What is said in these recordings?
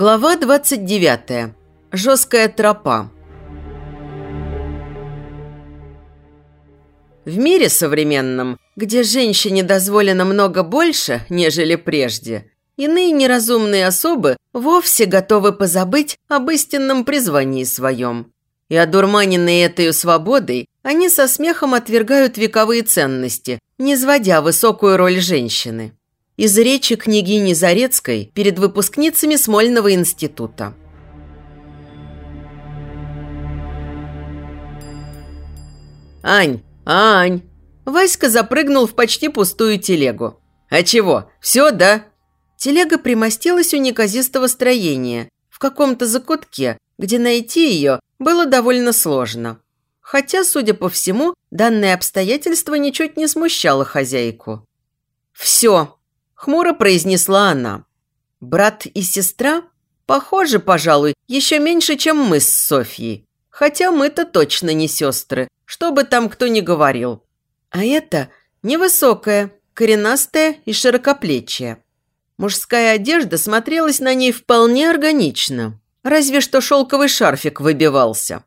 Глава 29. Жесткая тропа. В мире современном, где женщине дозволено много больше, нежели прежде, иные неразумные особы вовсе готовы позабыть об истинном призвании своем. И одурманенные этой свободой, они со смехом отвергают вековые ценности, не сводя высокую роль женщины из речи княгини Зарецкой перед выпускницами Смольного института. «Ань! Ань!» Васька запрыгнул в почти пустую телегу. «А чего? Все, да?» Телега примостилась у неказистого строения, в каком-то закутке, где найти ее было довольно сложно. Хотя, судя по всему, данное обстоятельство ничуть не смущало хозяйку. «Все!» Хмуро произнесла она. Брат и сестра? Похоже, пожалуй, еще меньше, чем мы с Софьей. Хотя мы-то точно не сестры, что бы там кто ни говорил. А это невысокая, коренастая и широкоплечья. Мужская одежда смотрелась на ней вполне органично. Разве что шелковый шарфик выбивался.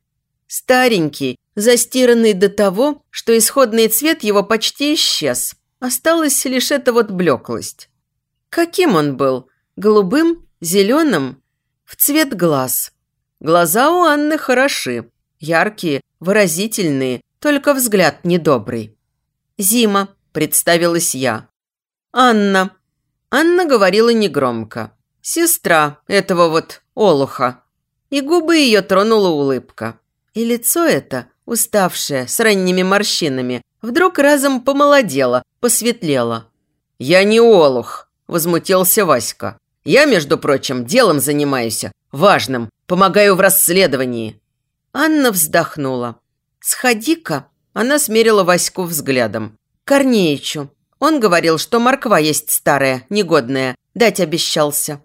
Старенький, застиранный до того, что исходный цвет его почти исчез – Осталась лишь эта вот блеклость. Каким он был? Голубым? Зеленым? В цвет глаз. Глаза у Анны хороши. Яркие, выразительные, только взгляд недобрый. «Зима», – представилась я. «Анна». Анна говорила негромко. «Сестра этого вот Олуха». И губы ее тронула улыбка. И лицо это, уставшее, с ранними морщинами, вдруг разом помолодело, посветлело. «Я не олух», – возмутился Васька. «Я, между прочим, делом занимаюсь, важным, помогаю в расследовании». Анна вздохнула. «Сходи-ка», – она смерила Ваську взглядом. «Корнеичу. Он говорил, что морква есть старая, негодная. Дать обещался».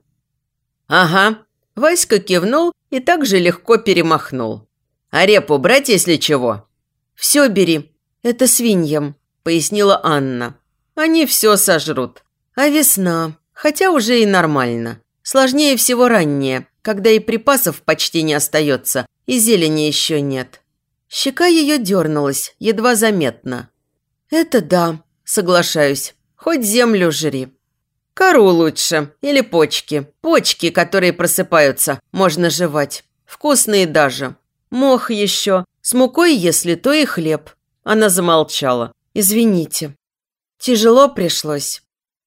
«Ага». Васька кивнул и так же легко перемахнул. «А репу брать, если чего?» «Все бери», «Это свиньям», – пояснила Анна. «Они все сожрут. А весна, хотя уже и нормально. Сложнее всего раннее, когда и припасов почти не остается, и зелени еще нет». Щека ее дернулась, едва заметно. «Это да, соглашаюсь. Хоть землю жри». «Кору лучше. Или почки. Почки, которые просыпаются, можно жевать. Вкусные даже. Мох еще. С мукой, если то, и хлеб. Она замолчала. «Извините. Тяжело пришлось.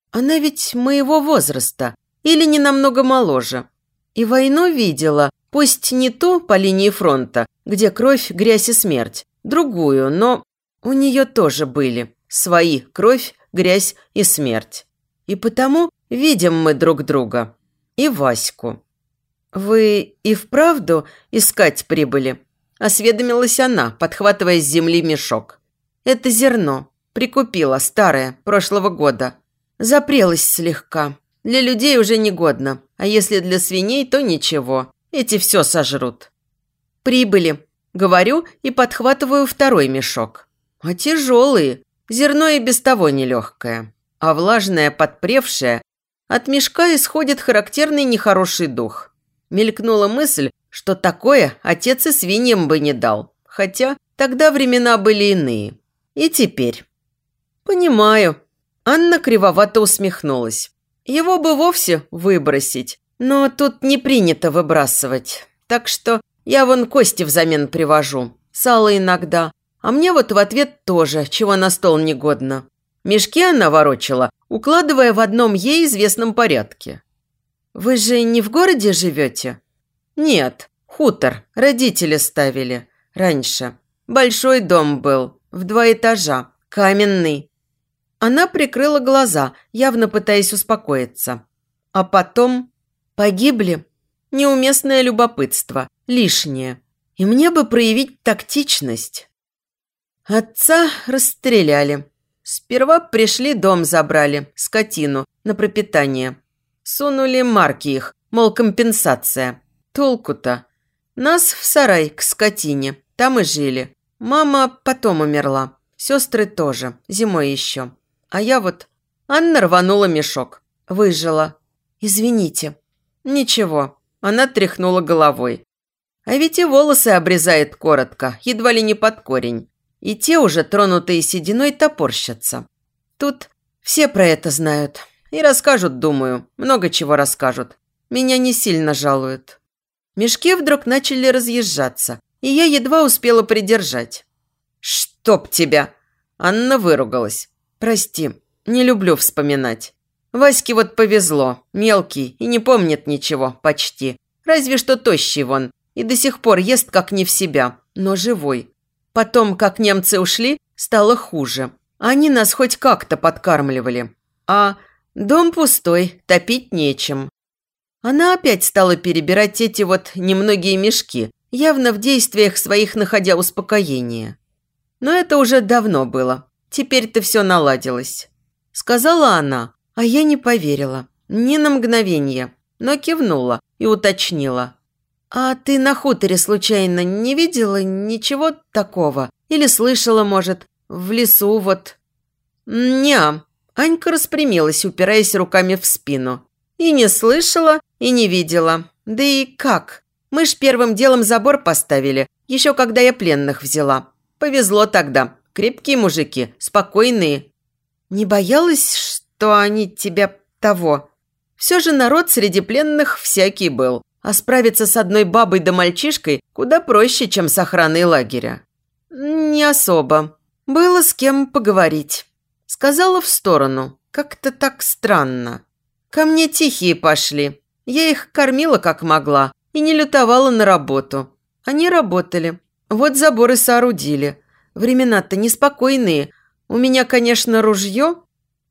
Она ведь моего возраста. Или не намного моложе. И войну видела, пусть не ту по линии фронта, где кровь, грязь и смерть. Другую, но у нее тоже были. Свои кровь, грязь и смерть. И потому видим мы друг друга. И Ваську. «Вы и вправду искать прибыли?» Осведомилась она, подхватывая с земли мешок. «Это зерно. Прикупила, старое, прошлого года. Запрелась слегка. Для людей уже негодно. А если для свиней, то ничего. Эти все сожрут». «Прибыли», – говорю и подхватываю второй мешок. «А тяжелые. Зерно и без того нелегкое. А влажное, подпревшее, от мешка исходит характерный нехороший дух. Мелькнула мысль, что такое отец и свиньям бы не дал. Хотя тогда времена были иные. И теперь. Понимаю. Анна кривовато усмехнулась. Его бы вовсе выбросить. Но тут не принято выбрасывать. Так что я вон кости взамен привожу. Сало иногда. А мне вот в ответ тоже, чего на стол не годно. Мешки она ворочала, укладывая в одном ей известном порядке. «Вы же не в городе живете?» «Нет, хутор. Родители ставили. Раньше. Большой дом был. В два этажа. Каменный». Она прикрыла глаза, явно пытаясь успокоиться. А потом погибли. Неуместное любопытство. Лишнее. И мне бы проявить тактичность. Отца расстреляли. Сперва пришли, дом забрали, скотину, на пропитание. Сунули марки их, мол, компенсация. Толку-то? Нас в сарай к скотине. Там и жили. Мама потом умерла. Сестры тоже. Зимой еще. А я вот... Анна рванула мешок. Выжила. Извините. Ничего. Она тряхнула головой. А ведь и волосы обрезает коротко, едва ли не под корень. И те уже, тронутые сединой, топорщатся. Тут все про это знают. И расскажут, думаю. Много чего расскажут. Меня не сильно жалуют. Мешки вдруг начали разъезжаться, и я едва успела придержать. «Чтоб тебя!» Анна выругалась. «Прости, не люблю вспоминать. Ваське вот повезло, мелкий и не помнит ничего, почти. Разве что тощий вон, и до сих пор ест как не в себя, но живой. Потом, как немцы ушли, стало хуже. Они нас хоть как-то подкармливали. А дом пустой, топить нечем. Она опять стала перебирать эти вот немногие мешки, явно в действиях своих находя успокоение. Но это уже давно было. Теперь-то все наладилось. Сказала она, а я не поверила. Ни на мгновение. Но кивнула и уточнила. «А ты на хуторе случайно не видела ничего такого? Или слышала, может, в лесу вот?» «Не-а». Анька распрямилась, упираясь руками в спину. «И не слышала, и не видела. Да и как? Мы ж первым делом забор поставили, еще когда я пленных взяла. Повезло тогда. Крепкие мужики, спокойные. Не боялась, что они тебя того? Все же народ среди пленных всякий был. А справиться с одной бабой да мальчишкой куда проще, чем с охраной лагеря. Не особо. Было с кем поговорить. Сказала в сторону. Как-то так странно. Ко мне тихие пошли. Я их кормила как могла и не лютовала на работу. Они работали. Вот заборы соорудили. Времена-то неспокойные. У меня, конечно, ружье,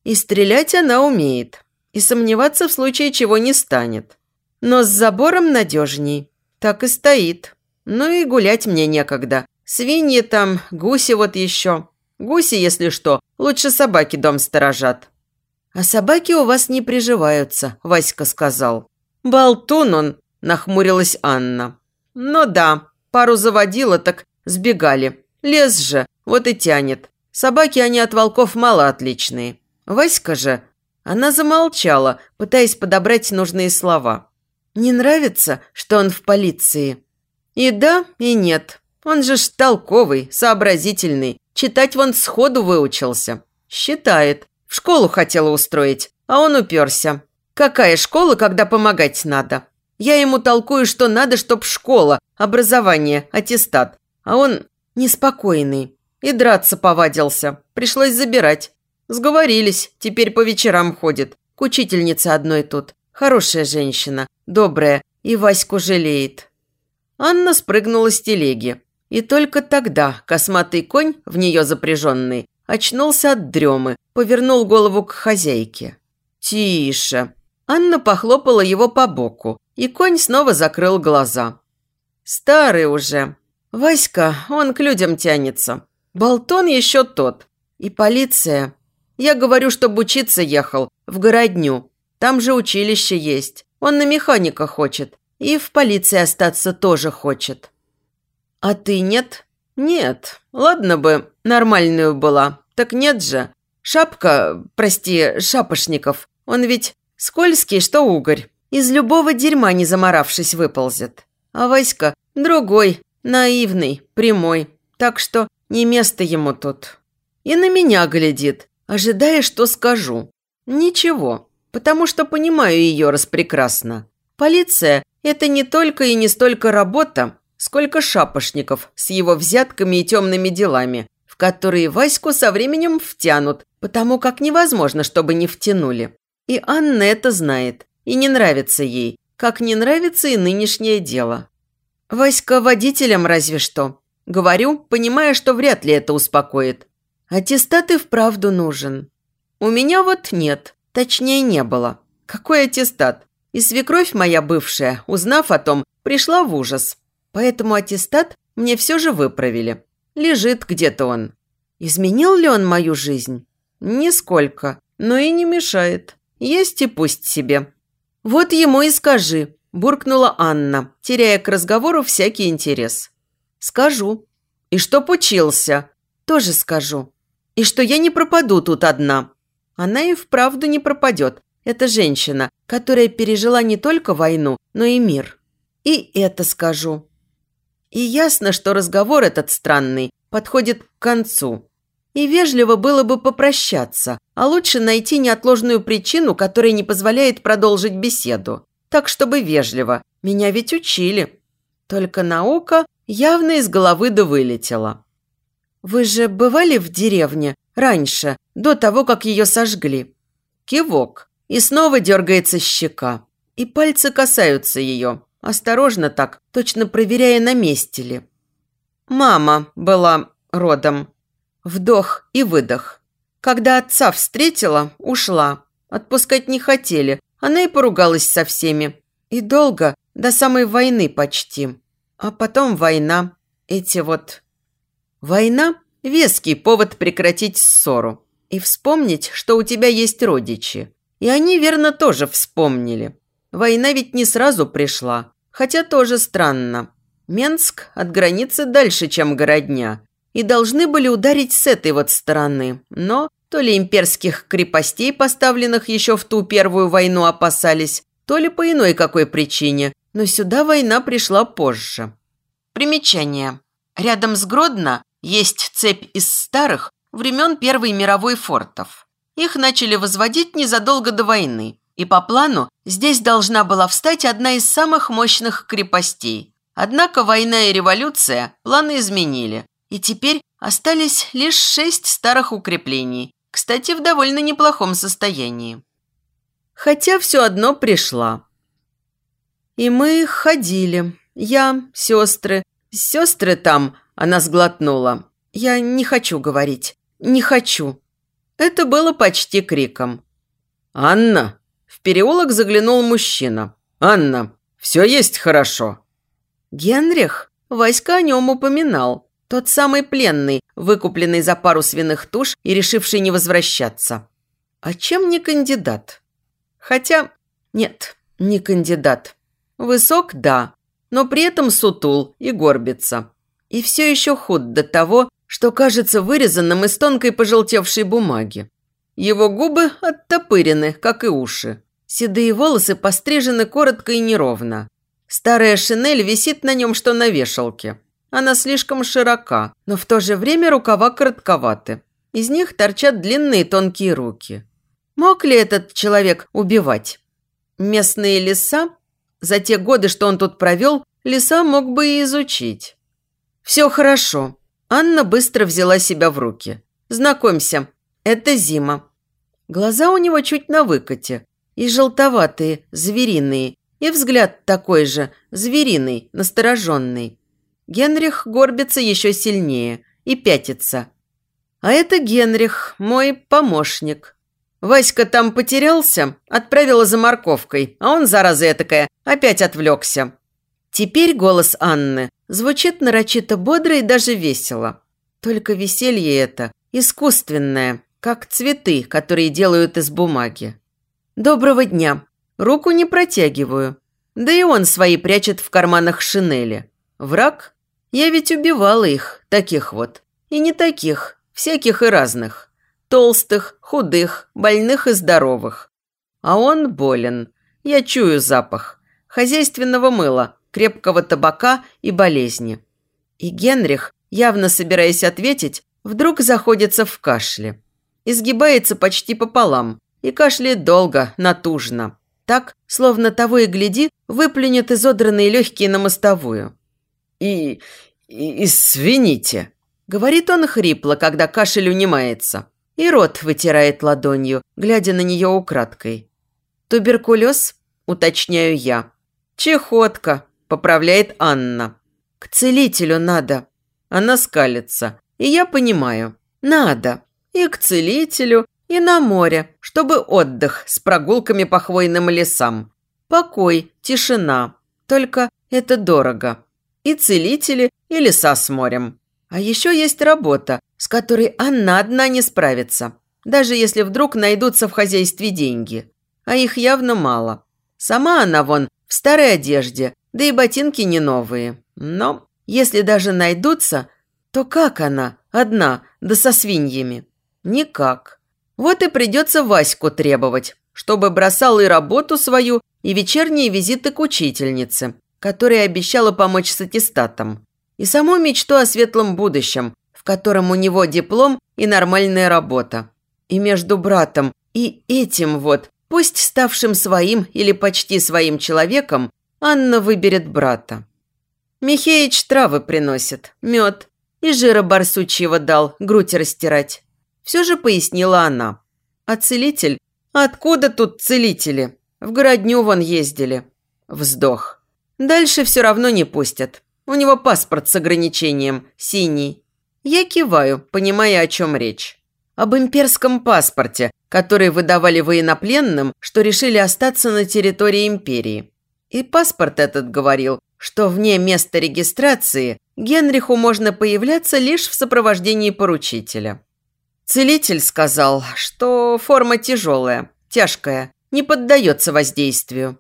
и стрелять она умеет. И сомневаться в случае чего не станет. Но с забором надежней. Так и стоит. Ну и гулять мне некогда. Свиньи там, гуси вот еще. Гуси, если что, лучше собаки дом сторожат. А собаки у вас не приживаются, Васька сказал. «Болтун он!» – нахмурилась Анна. «Ну да, пару заводила, так сбегали. Лес же, вот и тянет. Собаки они от волков мало отличные. Васька же...» Она замолчала, пытаясь подобрать нужные слова. «Не нравится, что он в полиции?» «И да, и нет. Он же ж толковый, сообразительный. Читать вон сходу выучился. Считает. В школу хотела устроить, а он уперся. Какая школа, когда помогать надо? Я ему толкую, что надо, чтоб школа, образование, аттестат. А он неспокойный. И драться повадился. Пришлось забирать. Сговорились, теперь по вечерам ходит. К учительнице одной тут. Хорошая женщина, добрая, и Ваську жалеет. Анна спрыгнула с телеги. И только тогда косматый конь, в нее запряженный, очнулся от дремы, повернул голову к хозяйке. «Тише!» Анна похлопала его по боку, и конь снова закрыл глаза. «Старый уже. Васька, он к людям тянется. Болтон еще тот. И полиция. Я говорю, чтобы учиться ехал, в городню. Там же училище есть. Он на механика хочет. И в полиции остаться тоже хочет». «А ты нет?» «Нет. Ладно бы, нормальную была. Так нет же. Шапка, прости, Шапошников, он ведь Скользкий, что угорь. Из любого дерьма не заморавшись выползет. А Васька другой, наивный, прямой. Так что не место ему тут. И на меня глядит, ожидая, что скажу. Ничего, потому что понимаю ее распрекрасно. Полиция – это не только и не столько работа, сколько шапошников с его взятками и темными делами, в которые Ваську со временем втянут, потому как невозможно, чтобы не втянули. И Анна это знает, и не нравится ей, как не нравится и нынешнее дело. Васька водителем разве что. Говорю, понимая, что вряд ли это успокоит. Аттестат и вправду нужен. У меня вот нет, точнее не было. Какой аттестат? И свекровь моя бывшая, узнав о том, пришла в ужас. Поэтому аттестат мне все же выправили. Лежит где-то он. Изменил ли он мою жизнь? Нисколько, но и не мешает. Есть и пусть себе. Вот ему и скажи, буркнула Анна, теряя к разговору всякий интерес. Скажу. И чтоб учился. Тоже скажу. И что я не пропаду тут одна. Она и вправду не пропадет. Это женщина, которая пережила не только войну, но и мир. и это скажу. И ясно, что разговор этот странный подходит к концу. И вежливо было бы попрощаться, а лучше найти неотложную причину, которая не позволяет продолжить беседу. Так, чтобы вежливо. Меня ведь учили. Только наука явно из головы да вылетела. «Вы же бывали в деревне раньше, до того, как ее сожгли?» Кивок. И снова дергается щека. И пальцы касаются ее. Осторожно так, точно проверяя, на месте ли. Мама была родом. Вдох и выдох. Когда отца встретила, ушла. Отпускать не хотели. Она и поругалась со всеми. И долго, до самой войны почти. А потом война. Эти вот... Война – веский повод прекратить ссору. И вспомнить, что у тебя есть родичи. И они, верно, тоже вспомнили. Война ведь не сразу пришла. Хотя тоже странно. Менск от границы дальше, чем городня. И должны были ударить с этой вот стороны. Но то ли имперских крепостей, поставленных еще в ту первую войну, опасались, то ли по иной какой причине. Но сюда война пришла позже. Примечание. Рядом с Гродно есть цепь из старых времен Первой мировой фортов. Их начали возводить незадолго до войны. И по плану здесь должна была встать одна из самых мощных крепостей. Однако война и революция планы изменили. И теперь остались лишь шесть старых укреплений, кстати, в довольно неплохом состоянии. Хотя все одно пришла. И мы ходили. Я, сестры. Сестры там, она сглотнула. Я не хочу говорить. Не хочу. Это было почти криком. «Анна!» В переулок заглянул мужчина. «Анна, все есть хорошо?» Генрих? Васька о нем упоминал. Тот самый пленный, выкупленный за пару свиных туш и решивший не возвращаться. А чем не кандидат? Хотя, нет, не кандидат. Высок, да, но при этом сутул и горбится. И все еще худ до того, что кажется вырезанным из тонкой пожелтевшей бумаги. Его губы оттопырены, как и уши. Седые волосы пострижены коротко и неровно. Старая шинель висит на нем, что на вешалке. Она слишком широка, но в то же время рукава коротковаты. Из них торчат длинные тонкие руки. Мог ли этот человек убивать? Местные леса? За те годы, что он тут провел, леса мог бы и изучить. Все хорошо. Анна быстро взяла себя в руки. Знакомься, это Зима. Глаза у него чуть на выкате, и желтоватые, звериные, и взгляд такой же, звериный, настороженный. Генрих горбится еще сильнее и пятится. А это Генрих, мой помощник. Васька там потерялся, отправила за морковкой, а он, зараза такая, опять отвлекся. Теперь голос Анны звучит нарочито бодро и даже весело. Только веселье это искусственное, как цветы, которые делают из бумаги. «Доброго дня!» Руку не протягиваю. Да и он свои прячет в карманах шинели. Враг? Я ведь убивала их, таких вот. И не таких, всяких и разных. Толстых, худых, больных и здоровых. А он болен. Я чую запах. Хозяйственного мыла, крепкого табака и болезни. И Генрих, явно собираясь ответить, вдруг заходится в кашле изгибается почти пополам и кашляет долго, натужно. Так, словно того и гляди, выплюнет изодранные легкие на мостовую. «И... и извините», — говорит он хрипло, когда кашель унимается. И рот вытирает ладонью, глядя на нее украдкой. «Туберкулез?» – уточняю я. «Чехотка», – поправляет Анна. «К целителю надо». Она скалится. И я понимаю. Надо и к целителю, и на море, чтобы отдых с прогулками по хвойным лесам. Покой, тишина. Только это дорого. И целители, и леса с морем. А еще есть работа, с которой она одна не справится. Даже если вдруг найдутся в хозяйстве деньги. А их явно мало. Сама она вон в старой одежде, да и ботинки не новые. Но если даже найдутся, то как она, одна, да со свиньями? Никак. Вот и придется Ваську требовать, чтобы бросал и работу свою, и вечерние визиты к учительнице, которая обещала помочь с аттестатом, и саму мечту о светлом будущем, в котором у него диплом и нормальная работа. И между братом и этим вот, пусть ставшим своим или почти своим человеком, Анна выберет брата. Михеич травы приносит, мед, и жира барсучьего дал, грудь растирать. Все же пояснила она. А целитель? Откуда тут целители? В городню вон ездили. Вздох. Дальше все равно не пустят. У него паспорт с ограничением, синий. Я киваю, понимая, о чем речь. Об имперском паспорте, который выдавали военнопленным, что решили остаться на территории империи. И паспорт этот говорил, что вне места регистрации Генриху можно появляться лишь в сопровождении поручителя. Целитель сказал, что форма тяжелая, тяжкая, не поддается воздействию.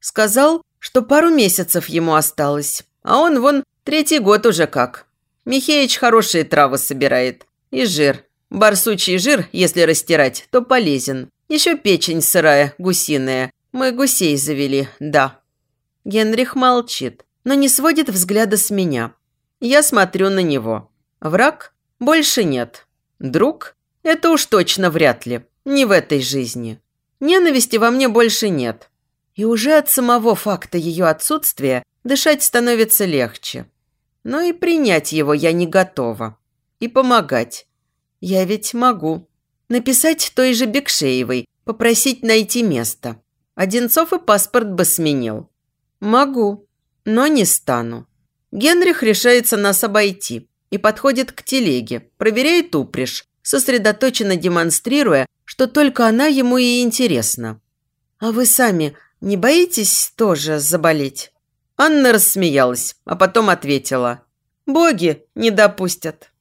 Сказал, что пару месяцев ему осталось, а он вон третий год уже как. Михеич хорошие травы собирает. И жир. Барсучий жир, если растирать, то полезен. Еще печень сырая, гусиная. Мы гусей завели, да. Генрих молчит, но не сводит взгляда с меня. Я смотрю на него. Враг? Больше нет. Друг? Это уж точно вряд ли. Не в этой жизни. Ненависти во мне больше нет. И уже от самого факта ее отсутствия дышать становится легче. Но и принять его я не готова. И помогать. Я ведь могу. Написать той же Бекшеевой, попросить найти место. Одинцов и паспорт бы сменил. Могу, но не стану. Генрих решается нас обойти и подходит к телеге, проверяет упряжь, сосредоточенно демонстрируя, что только она ему и интересна. «А вы сами не боитесь тоже заболеть?» Анна рассмеялась, а потом ответила. «Боги не допустят».